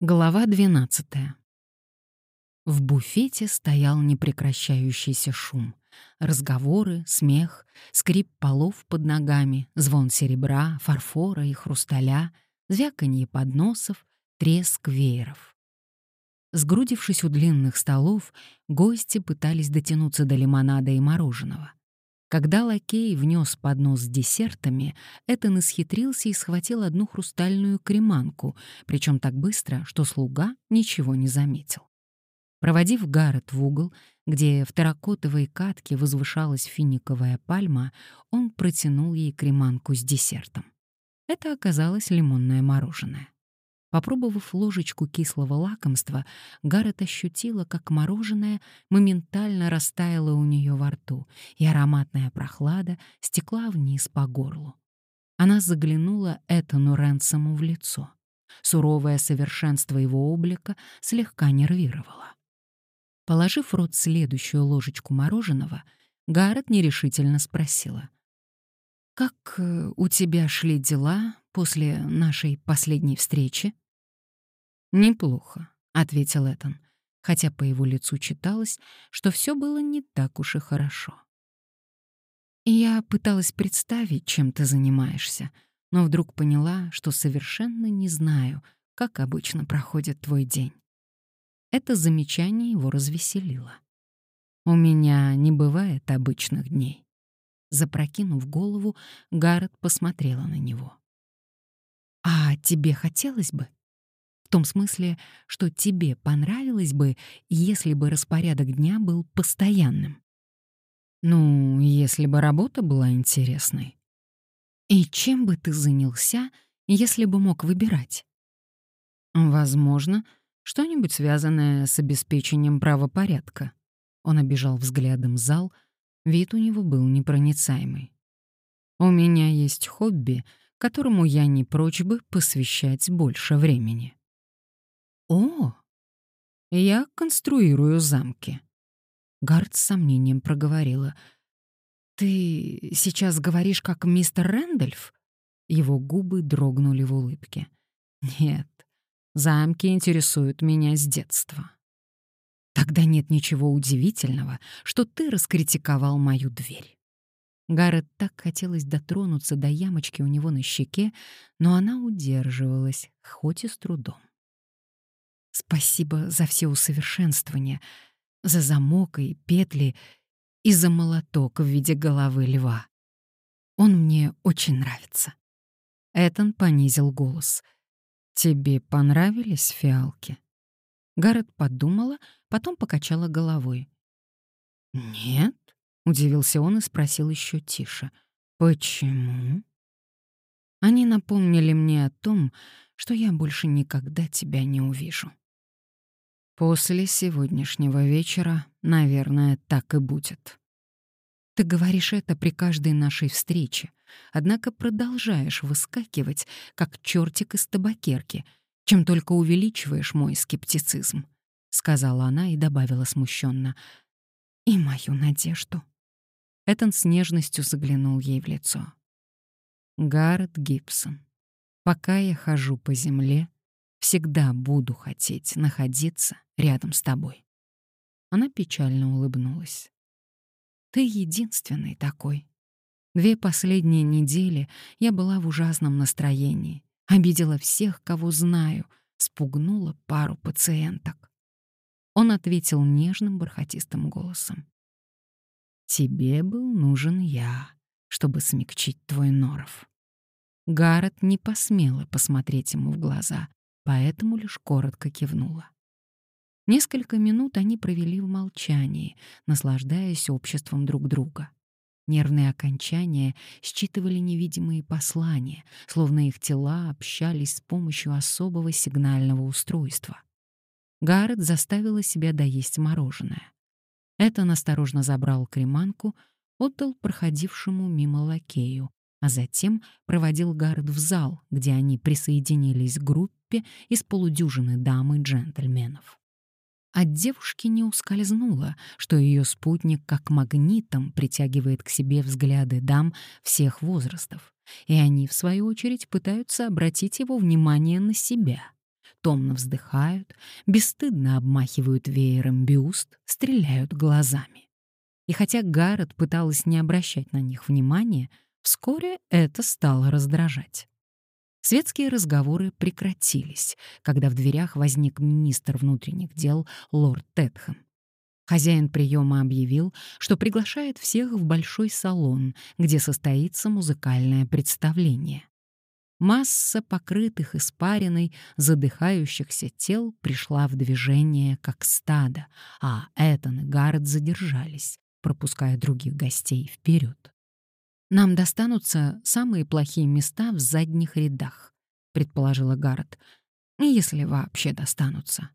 Глава 12. В буфете стоял непрекращающийся шум. Разговоры, смех, скрип полов под ногами, звон серебра, фарфора и хрусталя, звяканье подносов, треск вееров. Сгрудившись у длинных столов, гости пытались дотянуться до лимонада и мороженого. Когда лакей внес поднос с десертами, Этан исхитрился и схватил одну хрустальную креманку, причем так быстро, что слуга ничего не заметил. Проводив Гаррет в угол, где в терракотовой катке возвышалась финиковая пальма, он протянул ей креманку с десертом. Это оказалось лимонное мороженое. Попробовав ложечку кислого лакомства, Гаррет ощутила, как мороженое моментально растаяло у нее во рту, и ароматная прохлада стекла вниз по горлу. Она заглянула Этану Ренсому в лицо. Суровое совершенство его облика слегка нервировало. Положив в рот следующую ложечку мороженого, Гаррет нерешительно спросила. «Как э, у тебя шли дела после нашей последней встречи?» «Неплохо», — ответил Этан, хотя по его лицу читалось, что все было не так уж и хорошо. «Я пыталась представить, чем ты занимаешься, но вдруг поняла, что совершенно не знаю, как обычно проходит твой день». Это замечание его развеселило. «У меня не бывает обычных дней». Запрокинув голову, Гаррет посмотрела на него. «А тебе хотелось бы?» В том смысле, что тебе понравилось бы, если бы распорядок дня был постоянным. Ну, если бы работа была интересной. И чем бы ты занялся, если бы мог выбирать? Возможно, что-нибудь связанное с обеспечением правопорядка. Он обижал взглядом зал, вид у него был непроницаемый. У меня есть хобби, которому я не прочь бы посвящать больше времени. «О, я конструирую замки». Гард с сомнением проговорила. «Ты сейчас говоришь, как мистер Рэндольф?» Его губы дрогнули в улыбке. «Нет, замки интересуют меня с детства». «Тогда нет ничего удивительного, что ты раскритиковал мою дверь». Гаррет так хотелось дотронуться до ямочки у него на щеке, но она удерживалась, хоть и с трудом. Спасибо за все усовершенствования, за замок и петли и за молоток в виде головы льва. Он мне очень нравится. Этон понизил голос. «Тебе понравились фиалки?» Гаррет подумала, потом покачала головой. «Нет?» — удивился он и спросил еще тише. «Почему?» Они напомнили мне о том, что я больше никогда тебя не увижу. После сегодняшнего вечера, наверное, так и будет. Ты говоришь это при каждой нашей встрече, однако продолжаешь выскакивать, как чертик из табакерки, чем только увеличиваешь мой скептицизм, — сказала она и добавила смущенно. И мою надежду. Этон с нежностью заглянул ей в лицо. Гаррет Гибсон, пока я хожу по земле, всегда буду хотеть находиться рядом с тобой. Она печально улыбнулась. Ты единственный такой. Две последние недели я была в ужасном настроении, обидела всех, кого знаю, спугнула пару пациенток. Он ответил нежным бархатистым голосом. «Тебе был нужен я, чтобы смягчить твой норов». Гаррет не посмела посмотреть ему в глаза, поэтому лишь коротко кивнула. Несколько минут они провели в молчании, наслаждаясь обществом друг друга. Нервные окончания считывали невидимые послания, словно их тела общались с помощью особого сигнального устройства. Гаррет заставила себя доесть мороженое. Это осторожно забрал креманку, отдал проходившему мимо лакею, а затем проводил Гаррет в зал, где они присоединились к группе из полудюжины дам и джентльменов. От девушки не ускользнуло, что ее спутник как магнитом притягивает к себе взгляды дам всех возрастов, и они, в свою очередь, пытаются обратить его внимание на себя. томно вздыхают, бесстыдно обмахивают веером бюст, стреляют глазами. И хотя Гаррет пыталась не обращать на них внимания, вскоре это стало раздражать. Светские разговоры прекратились, когда в дверях возник министр внутренних дел лорд Тетхэм. Хозяин приема объявил, что приглашает всех в большой салон, где состоится музыкальное представление. Масса покрытых испариной, задыхающихся тел пришла в движение, как стадо, а Этан и Гаррет задержались, пропуская других гостей вперед. «Нам достанутся самые плохие места в задних рядах», — предположила Гаррет, — «если вообще достанутся».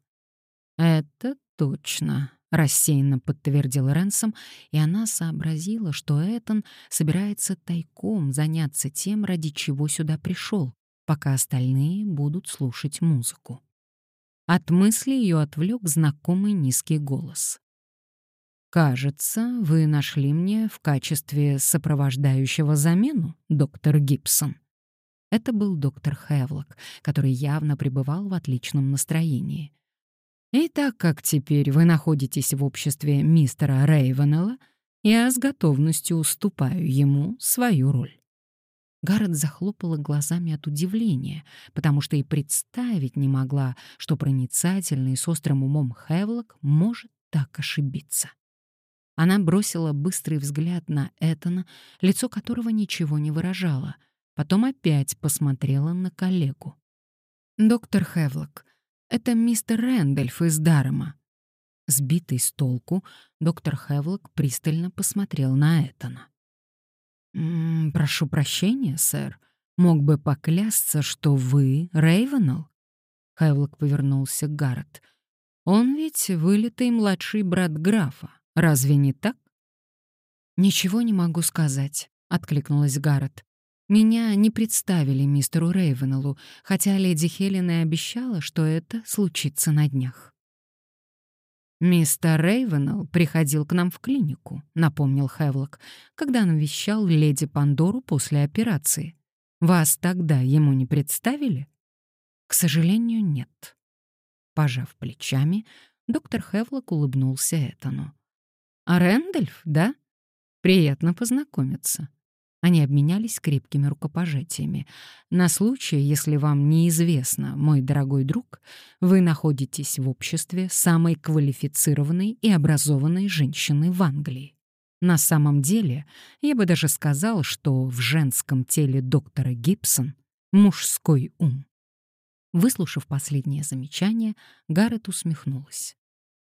«Это точно», — рассеянно подтвердил Ренсом, и она сообразила, что Этан собирается тайком заняться тем, ради чего сюда пришел, пока остальные будут слушать музыку. От мысли ее отвлек знакомый низкий голос. «Кажется, вы нашли мне в качестве сопровождающего замену, доктор Гибсон». Это был доктор Хевлок, который явно пребывал в отличном настроении. «И так как теперь вы находитесь в обществе мистера Рейвенелла, я с готовностью уступаю ему свою роль». Гаррет захлопала глазами от удивления, потому что и представить не могла, что проницательный с острым умом Хевлок может так ошибиться. Она бросила быстрый взгляд на Этана, лицо которого ничего не выражало, потом опять посмотрела на коллегу. «Доктор Хевлок, это мистер Рэндольф из Дарема». Сбитый с толку, доктор Хевлок пристально посмотрел на Этана. «М -м, «Прошу прощения, сэр. Мог бы поклясться, что вы Рейвенелл?» Хевлок повернулся к Гаррет. «Он ведь вылитый младший брат графа. Разве не так? Ничего не могу сказать, откликнулась Гаррет. Меня не представили мистеру Рейвенеллу, хотя леди Хелен и обещала, что это случится на днях. «Мистер Рейвенелл приходил к нам в клинику», — напомнил Хевлок, когда навещал леди Пандору после операции. «Вас тогда ему не представили?» «К сожалению, нет». Пожав плечами, доктор Хевлок улыбнулся Этану. «А Рэндольф, да? Приятно познакомиться». Они обменялись крепкими рукопожатиями. На случай, если вам неизвестно, мой дорогой друг, вы находитесь в обществе самой квалифицированной и образованной женщины в Англии. На самом деле, я бы даже сказал, что в женском теле доктора Гибсон мужской ум. Выслушав последнее замечание, Гаррет усмехнулась.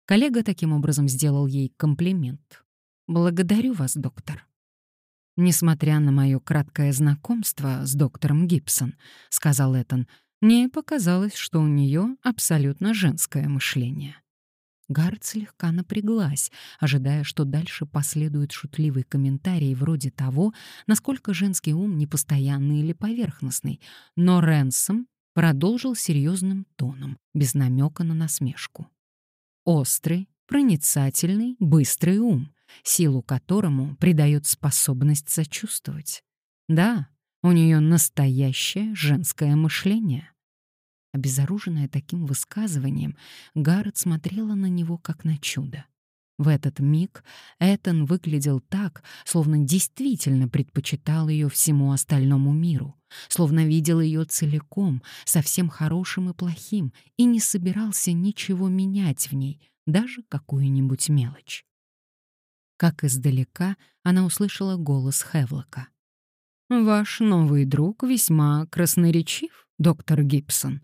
Коллега таким образом сделал ей комплимент. «Благодарю вас, доктор». «Несмотря на мое краткое знакомство с доктором Гибсон», — сказал Этан, «мне показалось, что у нее абсолютно женское мышление». Гард слегка напряглась, ожидая, что дальше последует шутливый комментарий вроде того, насколько женский ум непостоянный или поверхностный, но Ренсом продолжил серьезным тоном, без намека на насмешку. Острый, проницательный, быстрый ум, силу которому придает способность сочувствовать. Да, у нее настоящее женское мышление. Обезоруженная таким высказыванием, Гаррет смотрела на него как на чудо. В этот миг Этан выглядел так, словно действительно предпочитал ее всему остальному миру, словно видел ее целиком, совсем хорошим и плохим, и не собирался ничего менять в ней, даже какую-нибудь мелочь. Как издалека она услышала голос Хевлока. «Ваш новый друг весьма красноречив, доктор Гибсон».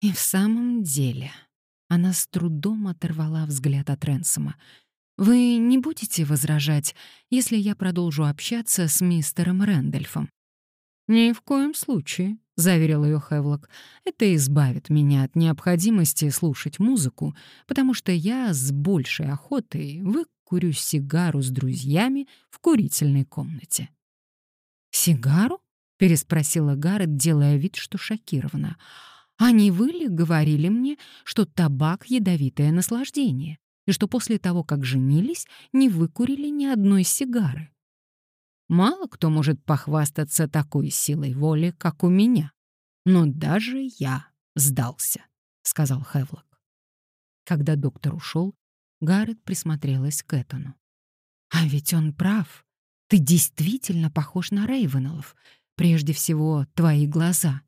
И в самом деле она с трудом оторвала взгляд от Ренсома. «Вы не будете возражать, если я продолжу общаться с мистером Рэндольфом?» «Ни в коем случае», — заверил ее Хевлок. «Это избавит меня от необходимости слушать музыку, потому что я с большей охотой выкурю сигару с друзьями в курительной комнате». «Сигару?» — переспросила Гаррет, делая вид, что шокирована. А не вы ли говорили мне, что табак — ядовитое наслаждение, и что после того, как женились, не выкурили ни одной сигары? Мало кто может похвастаться такой силой воли, как у меня. Но даже я, — сдался», — сказал Хевлок. Когда доктор ушел, Гаррет присмотрелась к Этану. «А ведь он прав. Ты действительно похож на Рейвенеллов. Прежде всего, твои глаза.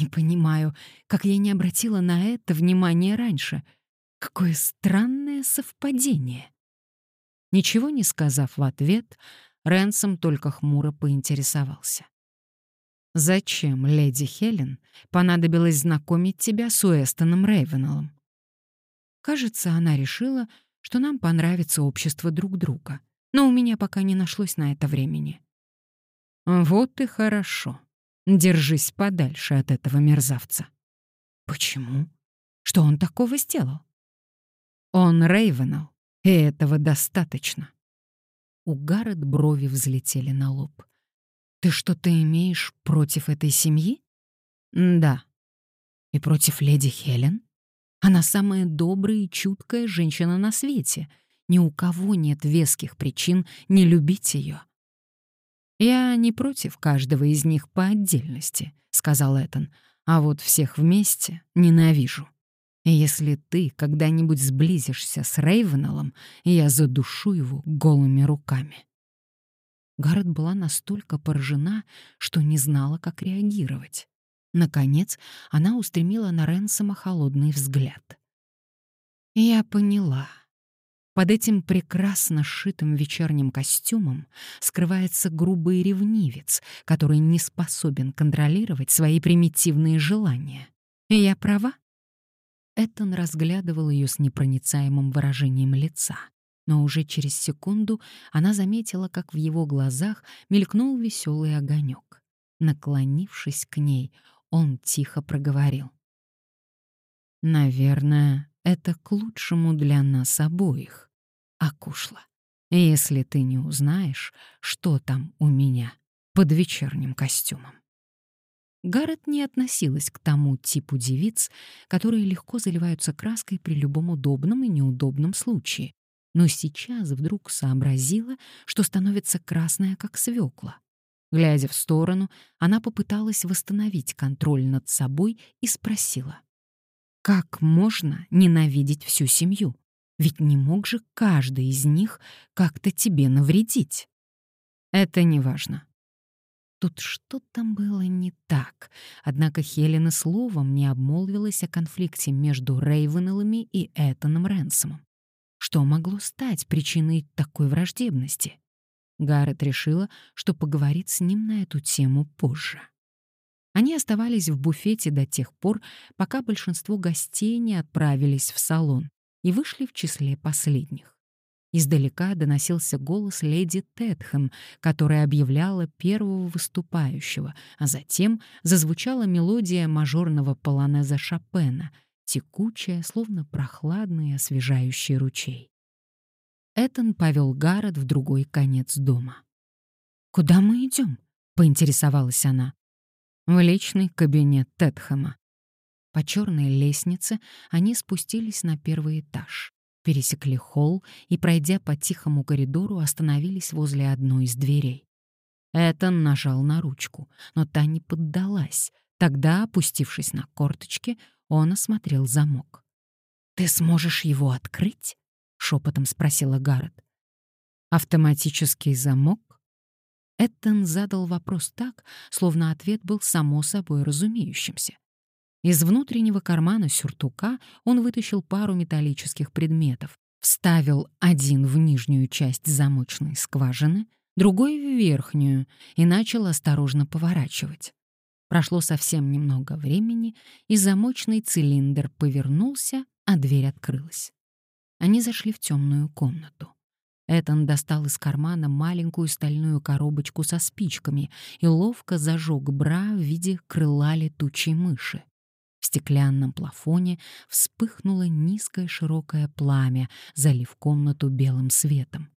Не понимаю, как я не обратила на это внимание раньше. Какое странное совпадение». Ничего не сказав в ответ, Ренсом только хмуро поинтересовался. «Зачем, леди Хелен, понадобилось знакомить тебя с Уэстоном Рейвенеллом?» Кажется, она решила, что нам понравится общество друг друга, но у меня пока не нашлось на это времени. «Вот и хорошо. Держись подальше от этого мерзавца». «Почему? Что он такого сделал?» «Он Рейвенелл, и этого достаточно». У Гаррет брови взлетели на лоб. «Ты что-то имеешь против этой семьи?» «Да». «И против леди Хелен?» Она самая добрая и чуткая женщина на свете. Ни у кого нет веских причин не любить ее. «Я не против каждого из них по отдельности», — сказал Этан, «а вот всех вместе ненавижу. Если ты когда-нибудь сблизишься с Рейвенеллом, я задушу его голыми руками». Гаррет была настолько поражена, что не знала, как реагировать. Наконец, она устремила на Ренсома холодный взгляд. «Я поняла. Под этим прекрасно сшитым вечерним костюмом скрывается грубый ревнивец, который не способен контролировать свои примитивные желания. Я права?» Этон разглядывал ее с непроницаемым выражением лица, но уже через секунду она заметила, как в его глазах мелькнул веселый огонек. Наклонившись к ней, он тихо проговорил. «Наверное, это к лучшему для нас обоих, Акушла, если ты не узнаешь, что там у меня под вечерним костюмом». Гаррет не относилась к тому типу девиц, которые легко заливаются краской при любом удобном и неудобном случае, но сейчас вдруг сообразила, что становится красная, как свекла. Глядя в сторону, она попыталась восстановить контроль над собой и спросила. «Как можно ненавидеть всю семью? Ведь не мог же каждый из них как-то тебе навредить?» «Это не важно». Тут что-то было не так, однако Хелена словом не обмолвилась о конфликте между Рейвенеллами и Этаном Ренсомом. Что могло стать причиной такой враждебности? Гаррет решила, что поговорит с ним на эту тему позже. Они оставались в буфете до тех пор, пока большинство гостей не отправились в салон и вышли в числе последних. Издалека доносился голос леди Тетхэм, которая объявляла первого выступающего, а затем зазвучала мелодия мажорного полонеза Шопена, текучая, словно прохладный освежающий ручей. Этон повел Гаррет в другой конец дома. «Куда мы идем?» — поинтересовалась она. «В личный кабинет Тетхэма». По черной лестнице они спустились на первый этаж, пересекли холл и, пройдя по тихому коридору, остановились возле одной из дверей. Этон нажал на ручку, но та не поддалась. Тогда, опустившись на корточки, он осмотрел замок. «Ты сможешь его открыть?» шепотом спросила Гаррет. Автоматический замок? Эттон задал вопрос так, словно ответ был само собой разумеющимся. Из внутреннего кармана сюртука он вытащил пару металлических предметов, вставил один в нижнюю часть замочной скважины, другой в верхнюю и начал осторожно поворачивать. Прошло совсем немного времени, и замочный цилиндр повернулся, а дверь открылась. Они зашли в темную комнату. Этан достал из кармана маленькую стальную коробочку со спичками и ловко зажег бра в виде крыла летучей мыши. В стеклянном плафоне вспыхнуло низкое широкое пламя, залив комнату белым светом.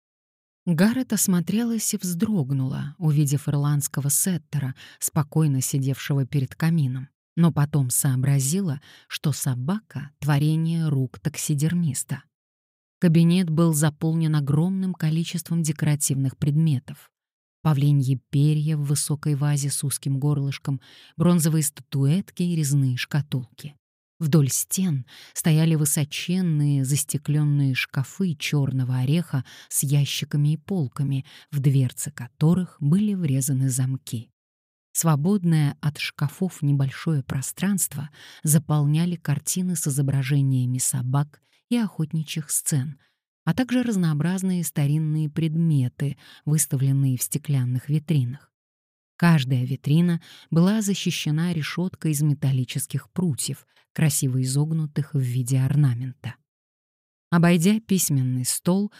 Гаррет осмотрелась и вздрогнула, увидев ирландского сеттера, спокойно сидевшего перед камином, но потом сообразила, что собака — творение рук таксидермиста. Кабинет был заполнен огромным количеством декоративных предметов. Павлиньи перья в высокой вазе с узким горлышком, бронзовые статуэтки и резные шкатулки. Вдоль стен стояли высоченные застекленные шкафы черного ореха с ящиками и полками, в дверцы которых были врезаны замки. Свободное от шкафов небольшое пространство заполняли картины с изображениями собак и охотничьих сцен, а также разнообразные старинные предметы, выставленные в стеклянных витринах. Каждая витрина была защищена решеткой из металлических прутьев, красиво изогнутых в виде орнамента. Обойдя письменный стол,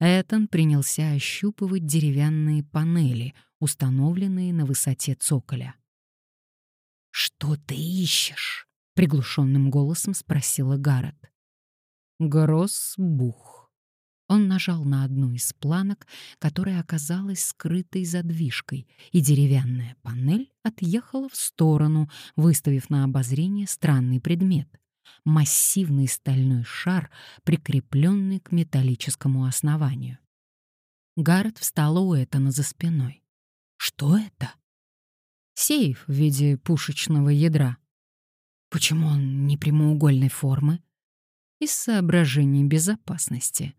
Этон принялся ощупывать деревянные панели, установленные на высоте цоколя. «Что ты ищешь?» — приглушенным голосом спросила Гаррет. «Гроссбух», он нажал на одну из планок, которая оказалась скрытой задвижкой, и деревянная панель отъехала в сторону, выставив на обозрение странный предмет — массивный стальной шар, прикрепленный к металлическому основанию. Гаррет встала у Этана за спиной. «Что это?» «Сейф в виде пушечного ядра». «Почему он не прямоугольной формы?» «Из соображений безопасности»,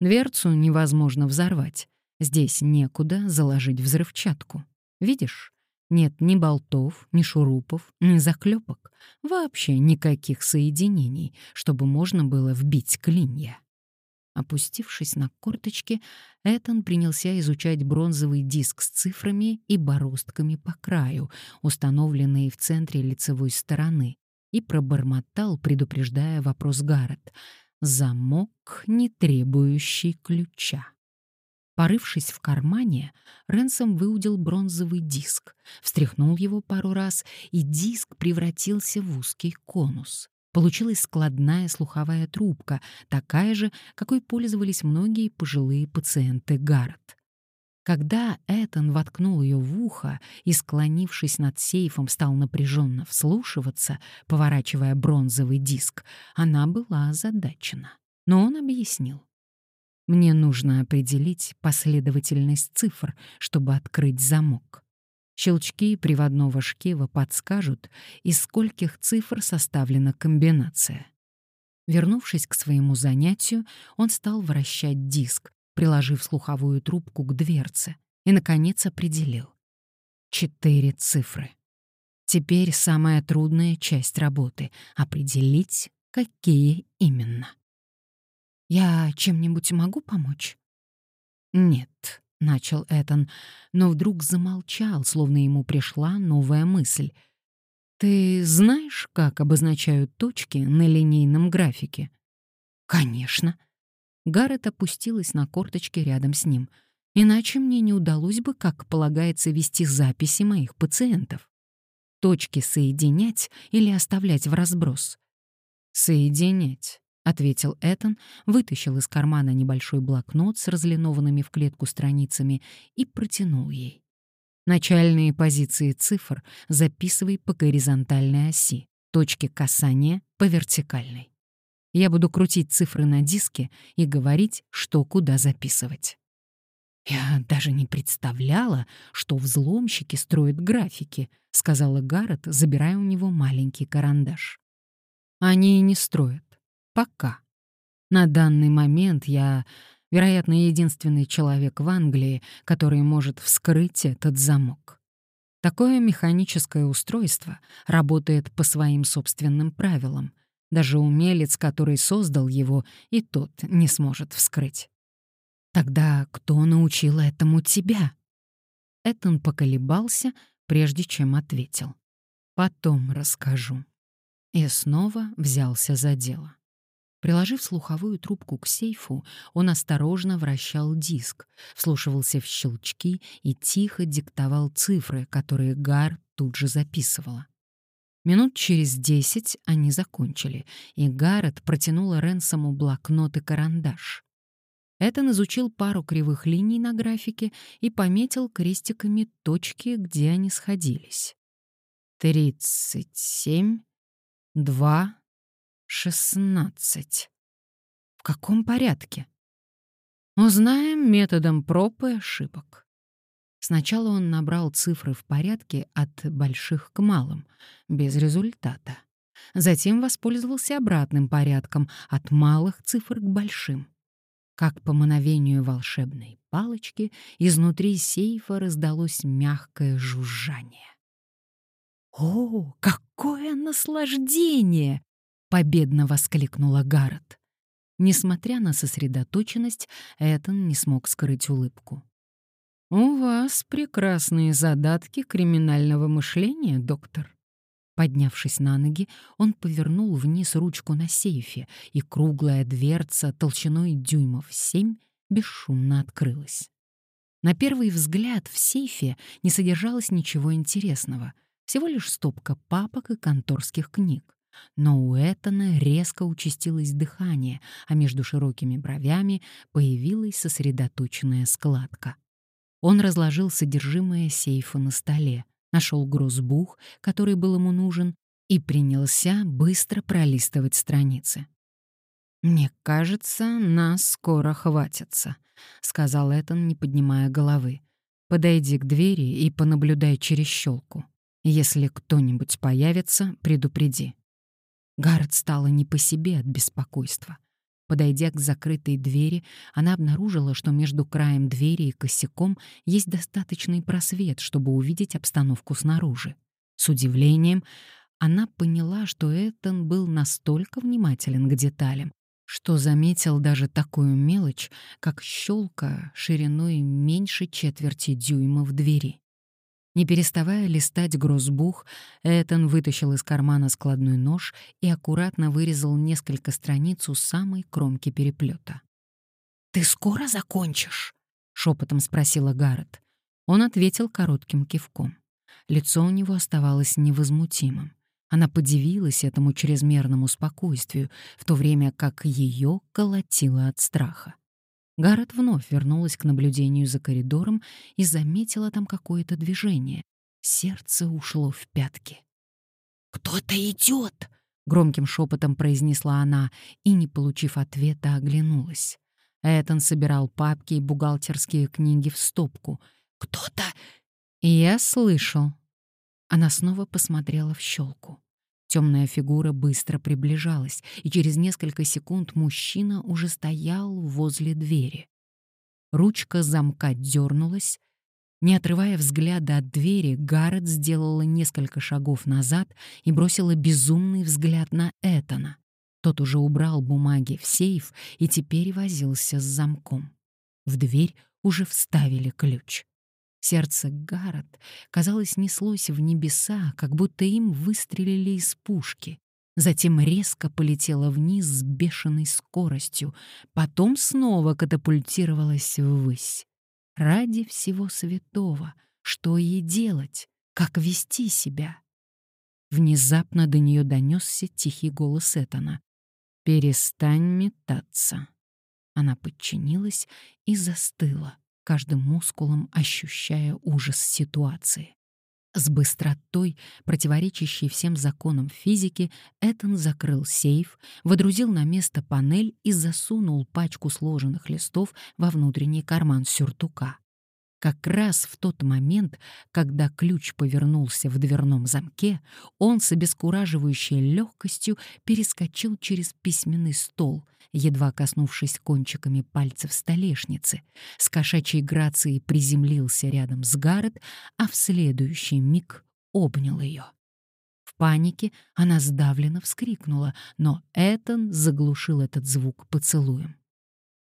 Дверцу невозможно взорвать. Здесь некуда заложить взрывчатку. Видишь? Нет ни болтов, ни шурупов, ни заклепок. Вообще никаких соединений, чтобы можно было вбить клинья. Опустившись на корточки, Этан принялся изучать бронзовый диск с цифрами и бороздками по краю, установленные в центре лицевой стороны, и пробормотал, предупреждая вопрос Гаррет — Замок, не требующий ключа. Порывшись в кармане, Ренсом выудил бронзовый диск, встряхнул его пару раз, и диск превратился в узкий конус. Получилась складная слуховая трубка, такая же, какой пользовались многие пожилые пациенты Гаррет. Когда Этан воткнул ее в ухо и, склонившись над сейфом, стал напряженно вслушиваться, поворачивая бронзовый диск, она была озадачена. Но он объяснил. «Мне нужно определить последовательность цифр, чтобы открыть замок. Щелчки приводного шкива подскажут, из скольких цифр составлена комбинация». Вернувшись к своему занятию, он стал вращать диск, приложив слуховую трубку к дверце, и, наконец, определил. Четыре цифры. Теперь самая трудная часть работы — определить, какие именно. «Я чем-нибудь могу помочь?» «Нет», — начал Этан, но вдруг замолчал, словно ему пришла новая мысль. «Ты знаешь, как обозначают точки на линейном графике?» «Конечно», Гаррет опустилась на корточки рядом с ним. Иначе мне не удалось бы, как полагается, вести записи моих пациентов. Точки соединять или оставлять в разброс? «Соединять», — ответил Этан, вытащил из кармана небольшой блокнот с разлинованными в клетку страницами и протянул ей. Начальные позиции цифр записывай по горизонтальной оси, точки касания — по вертикальной. Я буду крутить цифры на диске и говорить, что куда записывать. «Я даже не представляла, что взломщики строят графики», — сказала Гаррет, забирая у него маленький карандаш. «Они и не строят. Пока. На данный момент я, вероятно, единственный человек в Англии, который может вскрыть этот замок. Такое механическое устройство работает по своим собственным правилам, даже умелец, который создал его, и тот не сможет вскрыть. Тогда кто научил этому тебя? Этон поколебался, прежде чем ответил. Потом расскажу. И снова взялся за дело. Приложив слуховую трубку к сейфу, он осторожно вращал диск, вслушивался в щелчки и тихо диктовал цифры, которые Гар тут же записывала. Минут через десять они закончили, и Гаррет протянула Ренсому блокнот и карандаш. Этон изучил пару кривых линий на графике и пометил крестиками точки, где они сходились. «Тридцать семь, два, шестнадцать». «В каком порядке?» «Узнаем методом проб и ошибок». Сначала он набрал цифры в порядке от больших к малым, без результата. Затем воспользовался обратным порядком от малых цифр к большим. Как по мановению волшебной палочки, изнутри сейфа раздалось мягкое жужжание. «О, какое наслаждение!» — победно воскликнула Гаррет. Несмотря на сосредоточенность, Этан не смог скрыть улыбку. «У вас прекрасные задатки криминального мышления, доктор». Поднявшись на ноги, он повернул вниз ручку на сейфе, и круглая дверца толщиной дюймов семь бесшумно открылась. На первый взгляд в сейфе не содержалось ничего интересного, всего лишь стопка папок и конторских книг. Но у Этана резко участилось дыхание, а между широкими бровями появилась сосредоточенная складка. Он разложил содержимое сейфа на столе, нашел грузбух, который был ему нужен, и принялся быстро пролистывать страницы. «Мне кажется, нас скоро хватится», — сказал Этан, не поднимая головы. «Подойди к двери и понаблюдай через щелку. Если кто-нибудь появится, предупреди». Гаррет стала не по себе от беспокойства. Подойдя к закрытой двери, она обнаружила, что между краем двери и косяком есть достаточный просвет, чтобы увидеть обстановку снаружи. С удивлением она поняла, что Этан был настолько внимателен к деталям, что заметил даже такую мелочь, как щелка шириной меньше четверти дюйма в двери. Не переставая листать грозбух, Этан вытащил из кармана складной нож и аккуратно вырезал несколько страниц у самой кромки переплета. «Ты скоро закончишь?» — шепотом спросила Гаррет. Он ответил коротким кивком. Лицо у него оставалось невозмутимым. Она подивилась этому чрезмерному спокойствию, в то время как ее колотило от страха. Гаррет вновь вернулась к наблюдению за коридором и заметила там какое-то движение. Сердце ушло в пятки. «Кто-то идет!» — громким шепотом произнесла она и, не получив ответа, оглянулась. Этан собирал папки и бухгалтерские книги в стопку. «Кто-то...» «Я слышал». Она снова посмотрела в щелку. Темная фигура быстро приближалась, и через несколько секунд мужчина уже стоял возле двери. Ручка замка дернулась. Не отрывая взгляда от двери, Гаррет сделала несколько шагов назад и бросила безумный взгляд на Этана. Тот уже убрал бумаги в сейф и теперь возился с замком. В дверь уже вставили ключ. Сердце Гаррет, казалось, неслось в небеса, как будто им выстрелили из пушки. Затем резко полетело вниз с бешеной скоростью, потом снова катапультировалось ввысь. Ради всего святого, что ей делать, как вести себя? Внезапно до нее донесся тихий голос Этана. «Перестань метаться». Она подчинилась и застыла каждым мускулом ощущая ужас ситуации. С быстротой, противоречащей всем законам физики, Этан закрыл сейф, водрузил на место панель и засунул пачку сложенных листов во внутренний карман сюртука. Как раз в тот момент, когда ключ повернулся в дверном замке, он с обескураживающей легкостью перескочил через письменный стол, едва коснувшись кончиками пальцев столешницы, с кошачьей грацией приземлился рядом с Гаррет, а в следующий миг обнял ее. В панике она сдавленно вскрикнула, но Этан заглушил этот звук поцелуем.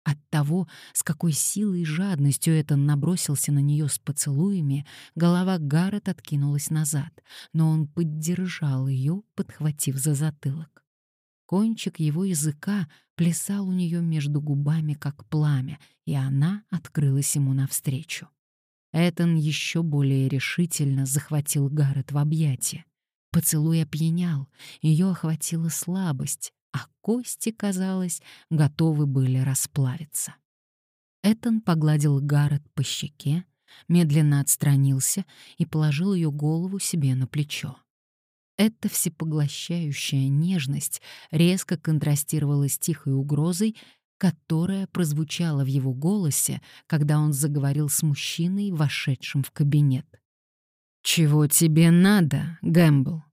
От того, с какой силой и жадностью это набросился на нее с поцелуями, голова Гаррет откинулась назад, но он поддержал ее, подхватив за затылок. Кончик его языка плясал у нее между губами, как пламя, и она открылась ему навстречу. Этан еще более решительно захватил Гаррет в объятия. Поцелуй опьянял, ее охватила слабость, а кости, казалось, готовы были расплавиться. Этан погладил Гаррет по щеке, медленно отстранился и положил ее голову себе на плечо. Эта всепоглощающая нежность резко контрастировала с тихой угрозой, которая прозвучала в его голосе, когда он заговорил с мужчиной, вошедшим в кабинет. «Чего тебе надо, Гэмбл?»